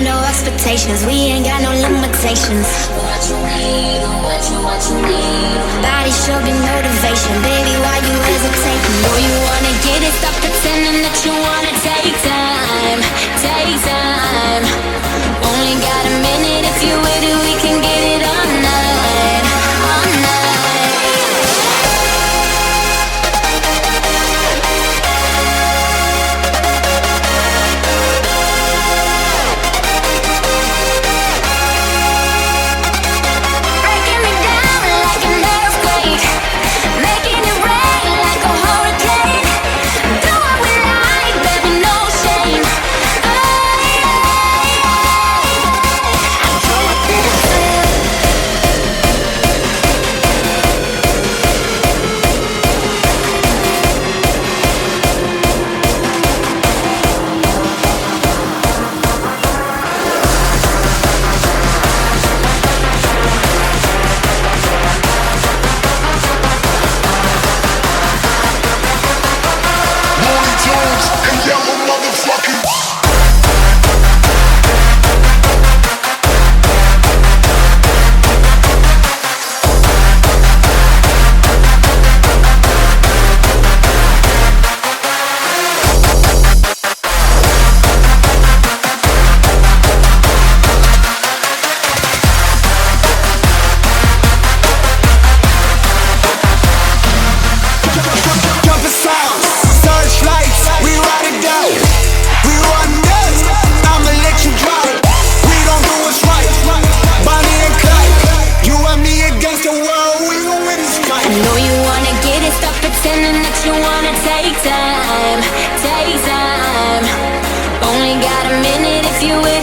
got no expectations, we ain't got no limitations. What you need, what you, what you need. Body show me motivation, baby, why you hesitating? Know you wanna get it, stop pretending that you wanna you wanna take time, take time. Only got a minute if you with